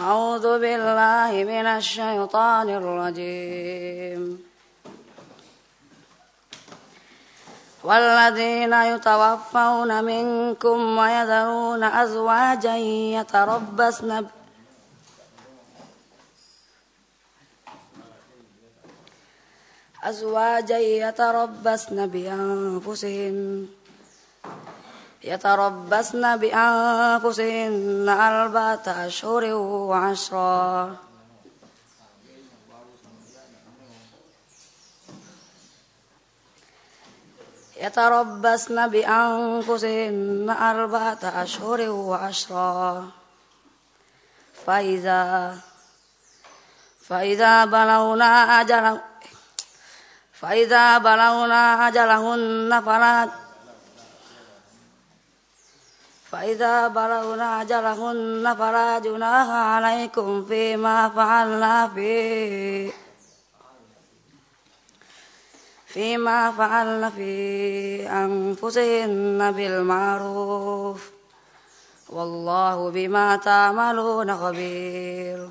أعوذ بالله من الشيطان الرجيم. والذين يتوفون منكم ويذرون أزواجا يتربصن أزواجا يتربصن بأنفسهن يتربصن بأنفسهن أربعة أشهر وعشرا يتربصن بأنفسهن أربعة أشهر وعشرا فإذا فإذا بلغنا أجل فإذا بلغنا أجلهن فلا فإذا بلغنا أجلهن فلا جناح عليكم فيما فعلنا في فيما فعلن في أنفسهن بالمعروف والله بما تعملون خبير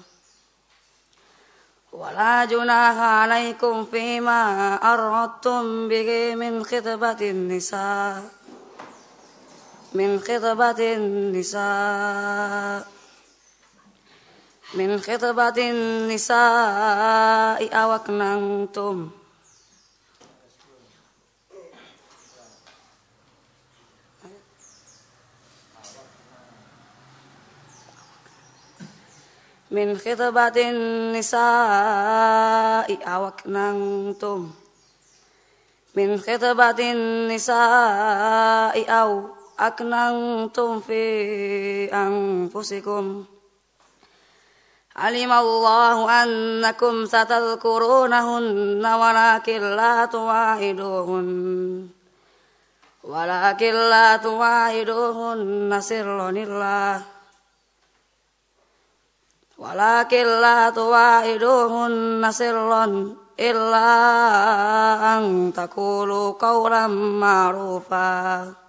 ولا جناح عليكم فيما أردتم به من خطبة النساء من خطبة النساء. من خطبة النساء أو أكننتم من خطبة النساء أو أكننتم من خطبة النساء أو أكننتم في أنفسكم. علم الله أنكم ستذكرونهن ولكن لا تواعدوهن. ولكن لا تواعدوهن سرا الله ولكن لا تواعدوهن سرا إلا أن تقولوا قولا معروفا.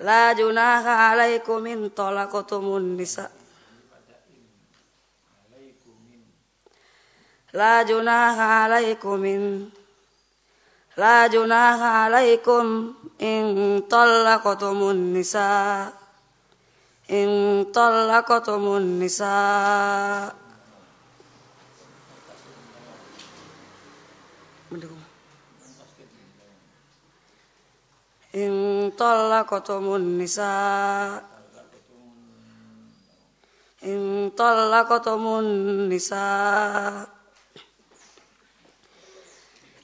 لا جناح عليكم إن طلقتم النساء لا جناح عليكم إن لا جناح عليكم إن طلقتم النساء إن طلقتم النساء إن طلقتم النساء. إن طلقتم النساء.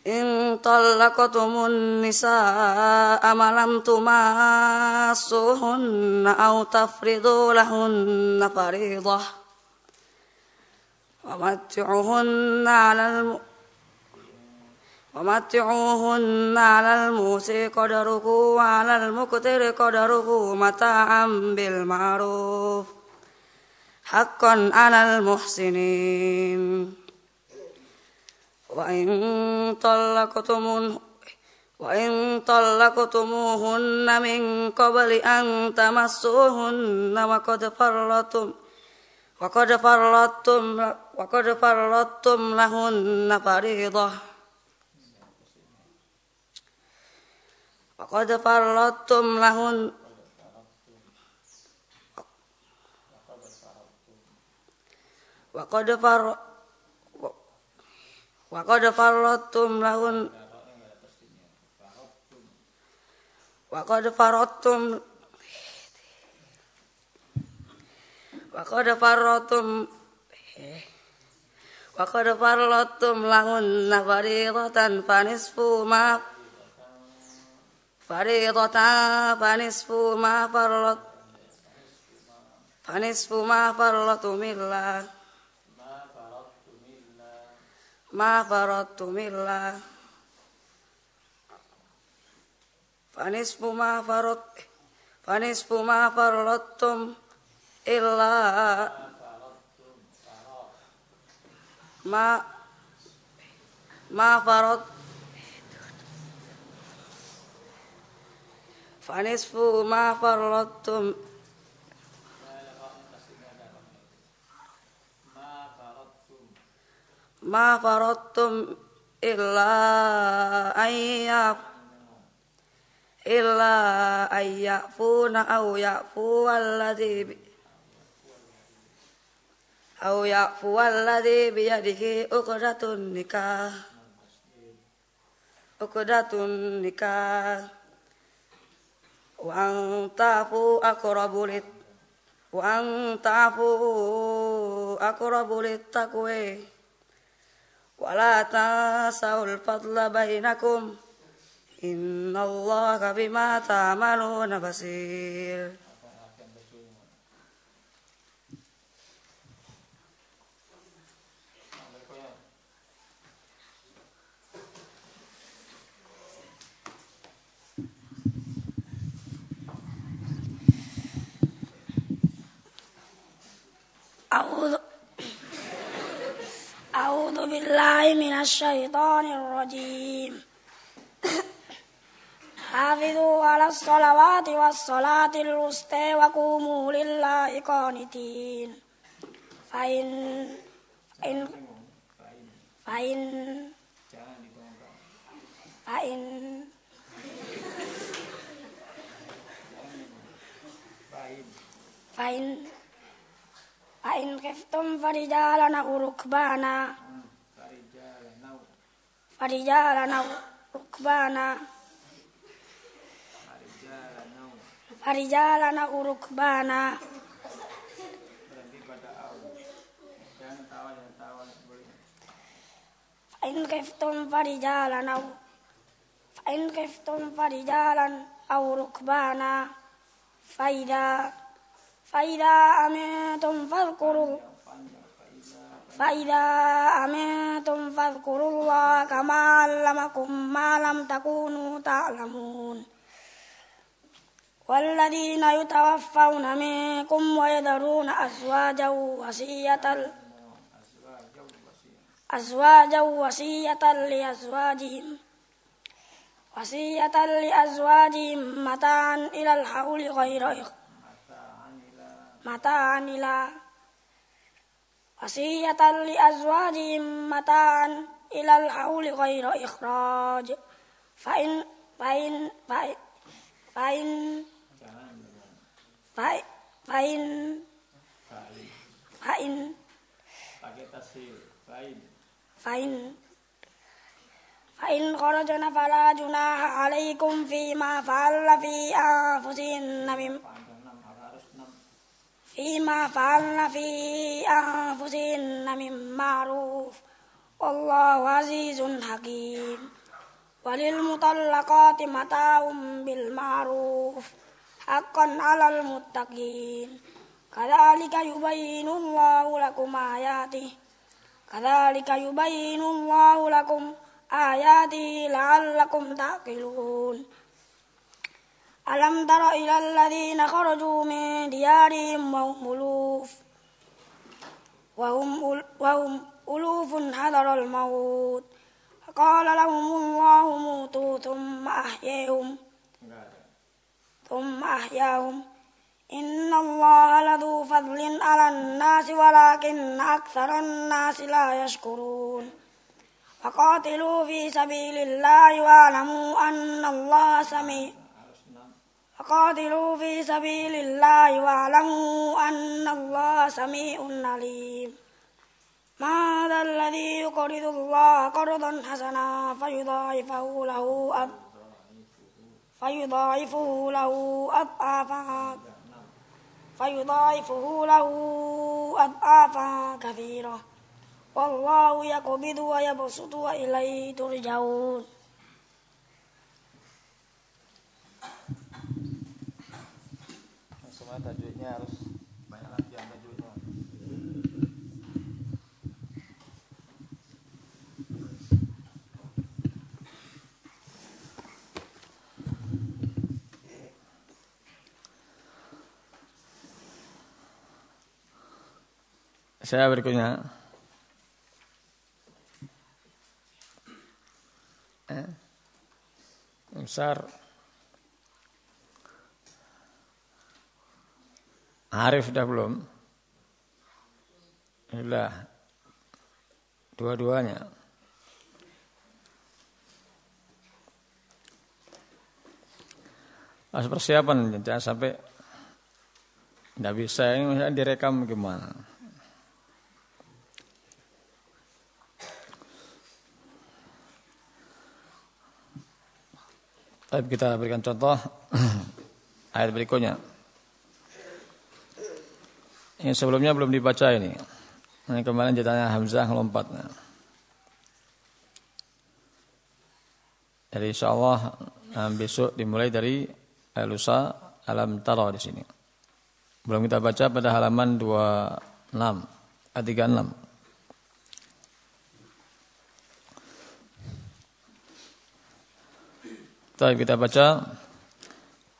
إن طلقتم النساء ما لم تماسوهن أو تفرضوا لهن فريضة. ومتعوهن على الم... ومتعوهن على الموسى قدره وعلى المقتر قدره متاعا بالمعروف. حقا على المحسنين. وإن طلقتم وإن طلقتموهن من قبل أن تمسوهن وقد فرطتم وقد فرطتم وقد فرطتم لهن فريضة. وقد فرطتم لهن وقد فرطتم وقد فرضتم لهن وقد فرضتم وقد فرضتم وقد فرضتم لهن فريضة فنصف ما فريضة فنصف ما فرط فنصف ما فرطتم إلا ما فرطتم إلا فنصف ما فرط فنصف ما فرطتم إلا ما ما فرط فنصف ما فرطتم ما فرضتم إلا أن إلا أن يعفون أو يعفو الذي أو يعفو الذي بيده عقدة النكاح عقدة النكاح وأن تعفوا أقرب وأن تعفوا أقرب للتقوى. ولا تنسوا الفضل بينكم. إن الله بما تعملون بصير. أعوذ أعوذ بالله من الشيطان الرجيم حافظوا على الصلوات والصلاة الوسطى وقوموا لله قانتين فإن فإن فإن فإن فإن فإن خفتم فرجالا أو ركبانا فرجالا أو ركبانا فرجالا أو ركبانا فإن خفتم فرجالا أو فإن خفتم فرجالا أو ركبانا فإذا فإذا أمنتم فاذكروا فإذا أمنتم فاذكروا الله كما علمكم ما لم تكونوا تعلمون. والذين يتوفون منكم ويذرون أزواجا وصية أزواجا وصية لأزواجهم. وصية لأزواجهم متاعا إلى الحول غير إخوة متاعا إلى وصية لأزواجهم متاعا إلى الحول غير إخراج فإن فإن فإن فإن فإن فإن فإن فإن فإن فلا جناح عليكم فيما فعل في أنفسهن من فيما فعلن في أنفسهن من معروف. والله عزيز حكيم. وللمطلقات متاع بالمعروف. حقا على المتقين. كذلك يبين الله لكم آياته. كذلك يبين الله لكم آياته لعلكم تعقلون. ألم تر إلى الذين خرجوا من ديارهم وهم ألوف وهم, وهم ألوف حذر الموت. فقال لهم الله موتوا ثم أحياهم ثم أحياهم. إن الله لذو فضل على الناس ولكن أكثر الناس لا يشكرون. فقاتلوا في سبيل الله واعلموا أن الله سميع فقاتلوا في سبيل الله واعلموا أن الله سميع عليم. ما ذا الذي يقرض الله قرضا حسنا فيضاعفه له أب فيضاعفه له أضعافا فيضاعفه له أضعافا كثيرة. والله يقبض ويبسط وإليه ترجعون. Tajwidnya harus banyak latihan tajwidnya. Saya berikutnya. Eh, besar. Arif dah belum? Inilah dua-duanya. Harus persiapan jangan sampai tidak bisa ini misalnya direkam gimana? Tapi kita berikan contoh ayat berikutnya. Yang sebelumnya belum dibaca ini. Ini kemarin jatahnya Hamzah lompat. Jadi insya Allah nah, besok dimulai dari lusa alam taro di sini. Belum kita baca pada halaman 26, 36. Baik kita baca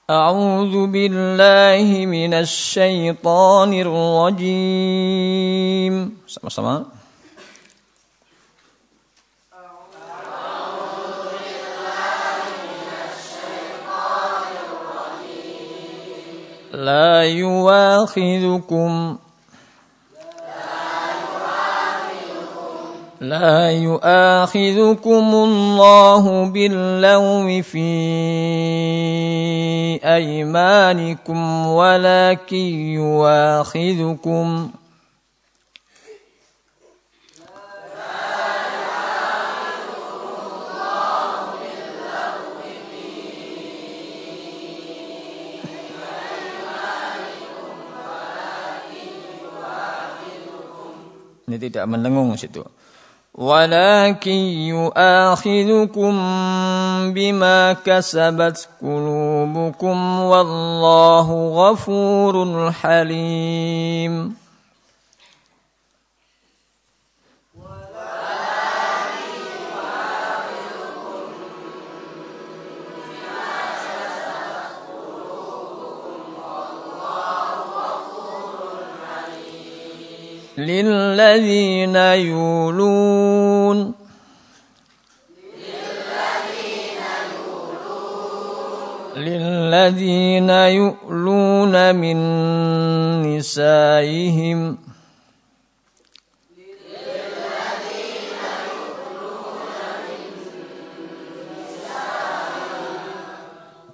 أعوذ بالله من الشيطان الرجيم. sama-sama لا يواخذكم لا يؤاخذكم الله باللوم في أيمانكم ولكن يؤاخذكم Ini tidak mendengung situ. ولكن يؤاخذكم بما كسبت قلوبكم والله غفور حليم. للذين يولون للذين يؤلون من نسائهم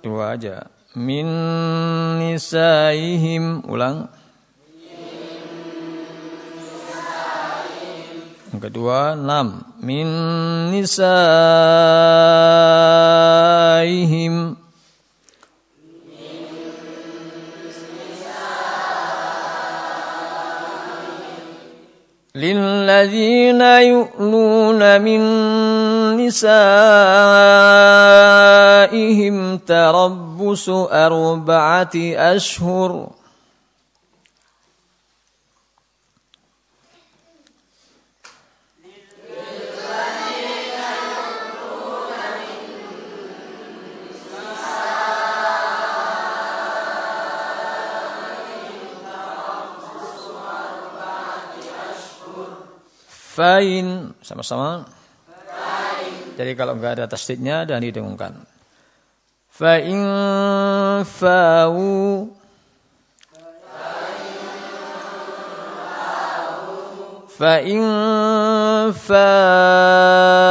dua aja min nisaihim ulang. Yang kedua, enam. Min nisaihim. للذين يؤلون من نسائهم تربص أربعة أشهر Fain sama-sama. Jadi kalau enggak ada tasdidnya dan didengungkan. Fain fau Fain fau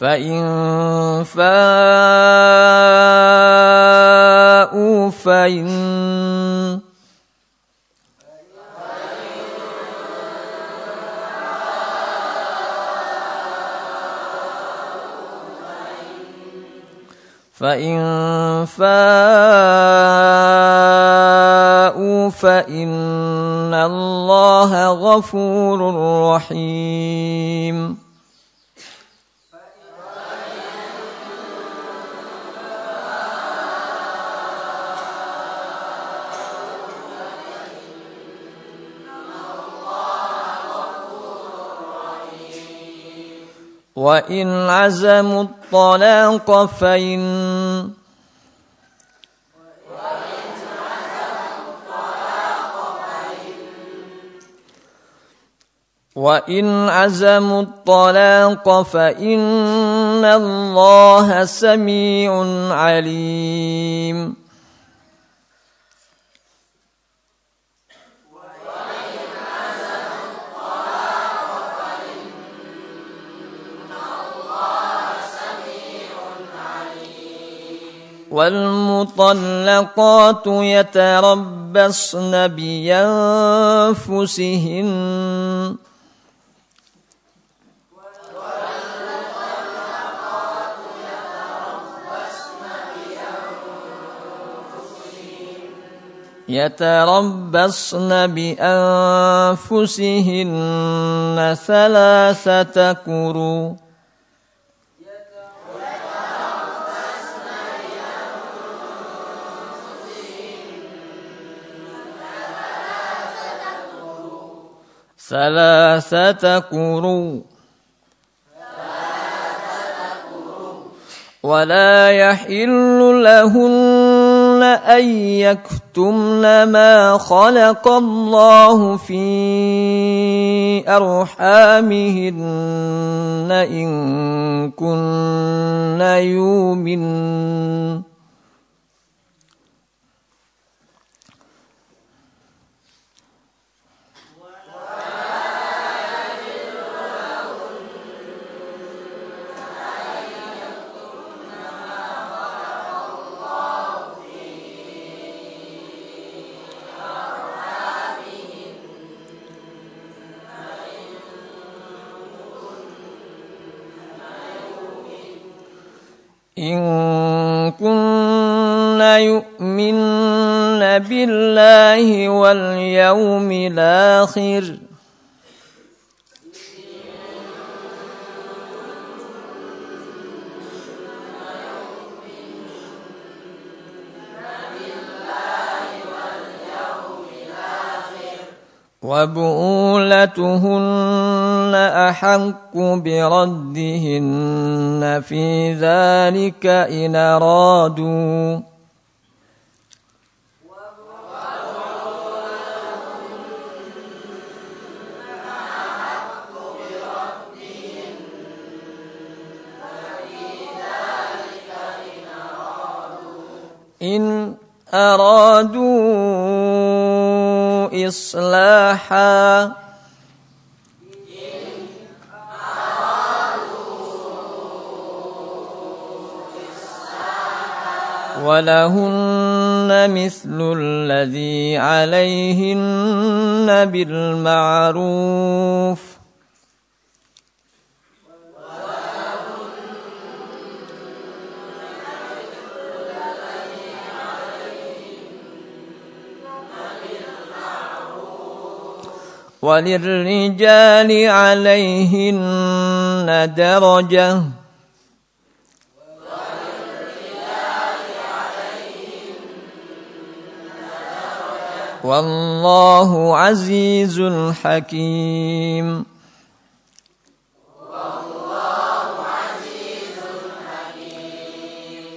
فإن فاءوا فإن فإن فاءوا فإن الله غفور رحيم. وإن عزموا الطلاق فإن وإن عزموا الطلاق فإن الله سميع عليم والمطلقات يتربصن بأنفسهن. يتربصن بأنفسهن ثلاثة قروء ثلاثة قروء ولا يحل لهن أن يكتمن ما خلق الله في أرحامهن إن كن يؤمن. إن كن يؤمن بالله واليوم الآخر وبؤولتهن أحق بردهن في ذلك إن أرادوا. إن أرادوا إصلاحا ولهن مثل الذي عليهن بالمعروف وللرجال عليهن درجة. والله عزيز حكيم.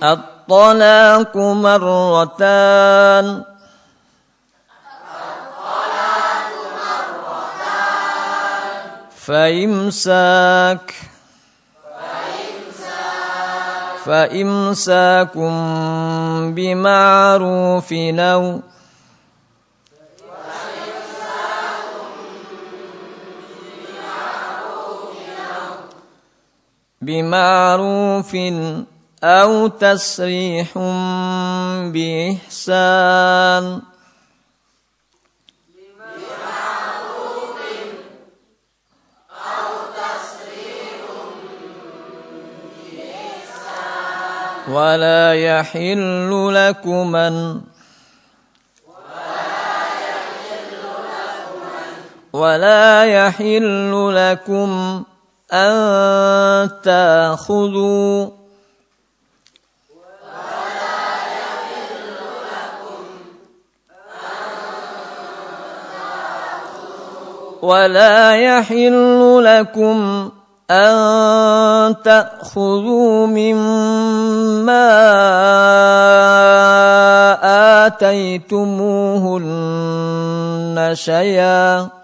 الطلاق مرتان. فإمساك. فإمساكم بمعروف أو بمعروف أو تسريح بإحسان. ولا يحل لكم أن ولا يحل لكم أن تأخذوا ولا يحل لكم أن تأخذوا مما آتيتموهن شيئا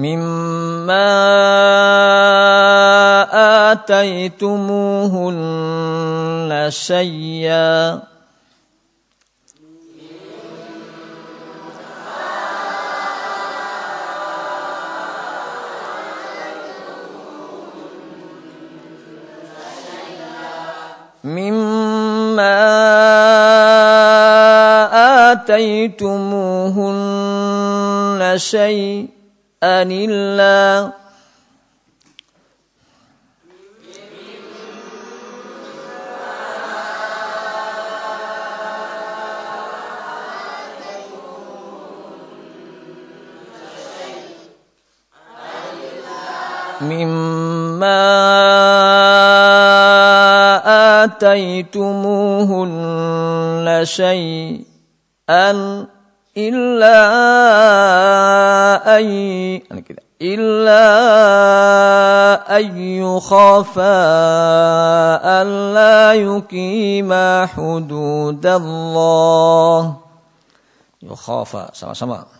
مما آتيتموهن شيئا. مما آتيتموهن شيئا. أن الله مما آتيتموهن شيئا إلا أن إلا أن يخافا ألا يقيما حدود الله. يخافا sama-sama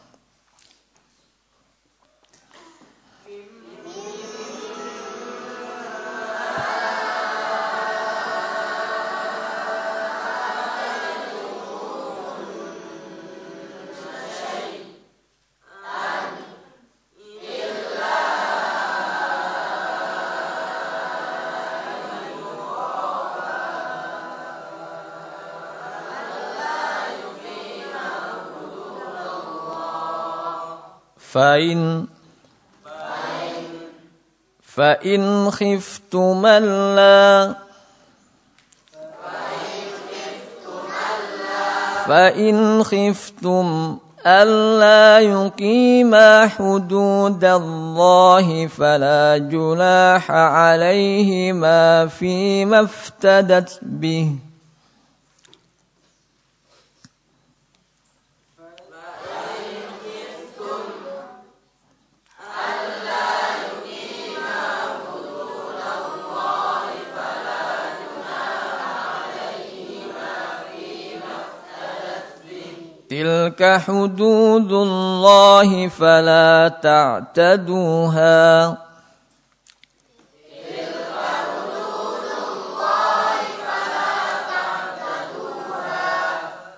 فإن فإن خفتم ألا فإن خفتم ألا يقيما حدود الله فلا جناح عليهما فيما افتدت به تلك حدود الله فلا تعتدوها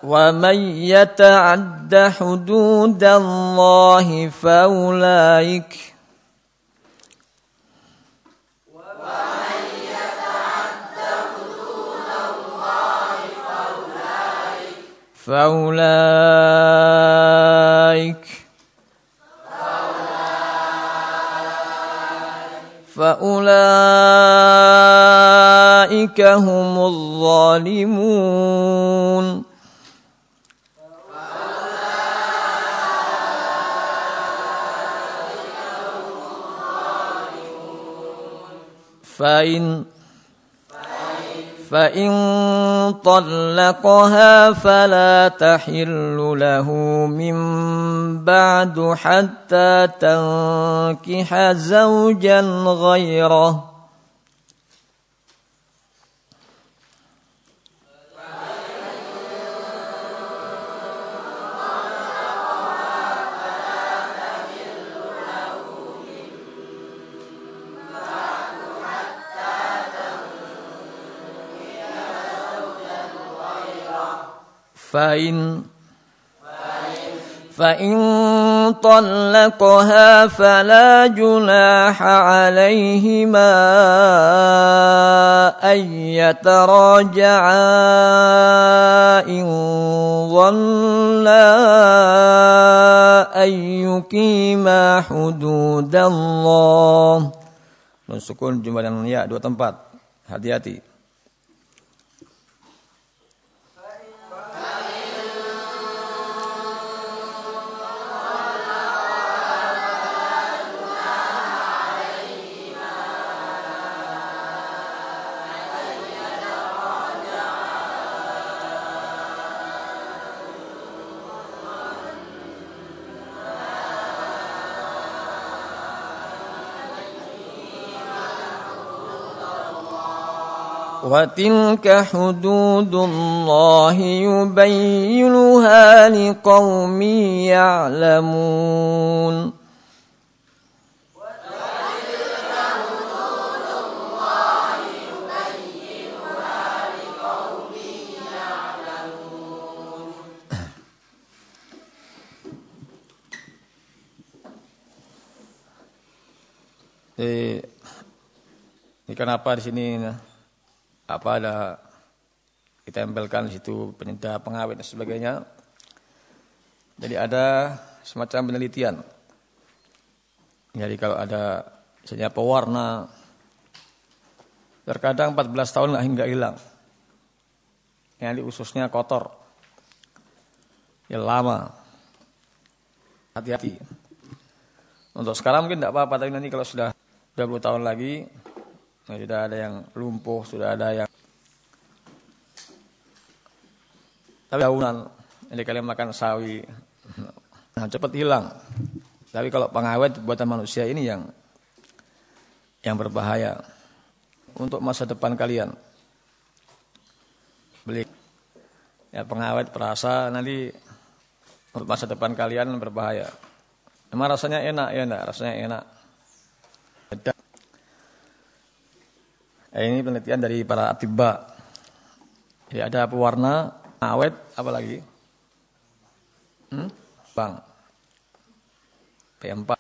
ومن يتعد حدود الله فأولئك فأولئك فأولئك هم الظالمون. فإن فإن طلقها فلا تحل له من بعد حتى تنكح زوجا غيره فإن فإن طلقها فلا جناح عليهما أن يتراجعا إن ظنا أن يقيما حدود الله Dan sukun jumlah yang ya dua tempat. Hati-hati. وتلك حدود الله يبينها لقوم يعلمون Eh, ini kenapa di sini Apa ada kita tempelkan di situ penyedap pengawet dan sebagainya. Jadi ada semacam penelitian. Jadi kalau ada misalnya pewarna terkadang 14 tahun nggak hingga hilang. Yang di ususnya kotor. Ya lama. Hati-hati. Untuk sekarang mungkin tidak apa-apa, tapi nanti kalau sudah 20 tahun lagi nah, sudah ada yang lumpuh, sudah ada yang tapi daunan ini kalian makan sawi. Nah, cepat hilang. Tapi kalau pengawet buatan manusia ini yang yang berbahaya. Untuk masa depan kalian. Beli. Ya pengawet perasa nanti untuk masa depan kalian berbahaya. Emang rasanya enak ya enggak? Rasanya enak Eh, ini penelitian dari para atiba. Jadi ada pewarna awet, apa lagi? Hmm? Bang. P4.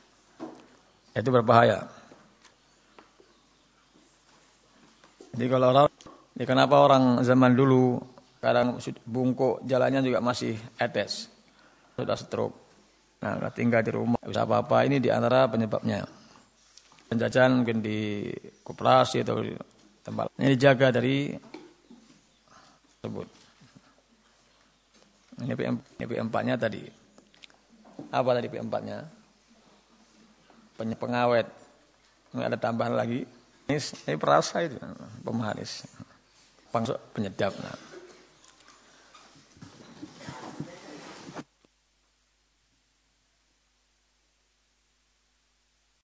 Itu berbahaya. Jadi kalau orang, ini kenapa orang zaman dulu kadang bungkuk jalannya juga masih etes, sudah stroke. Nah, tinggal di rumah, bisa apa-apa. Ini di antara penyebabnya. Penjajahan mungkin di koperasi atau tempat ini dijaga dari tersebut. Ini PM, ini PM4-nya tadi. Apa tadi PM4-nya? Pengawet. Ini ada tambahan lagi. Ini, ini perasa itu, pemanis. Penyedap. Nah.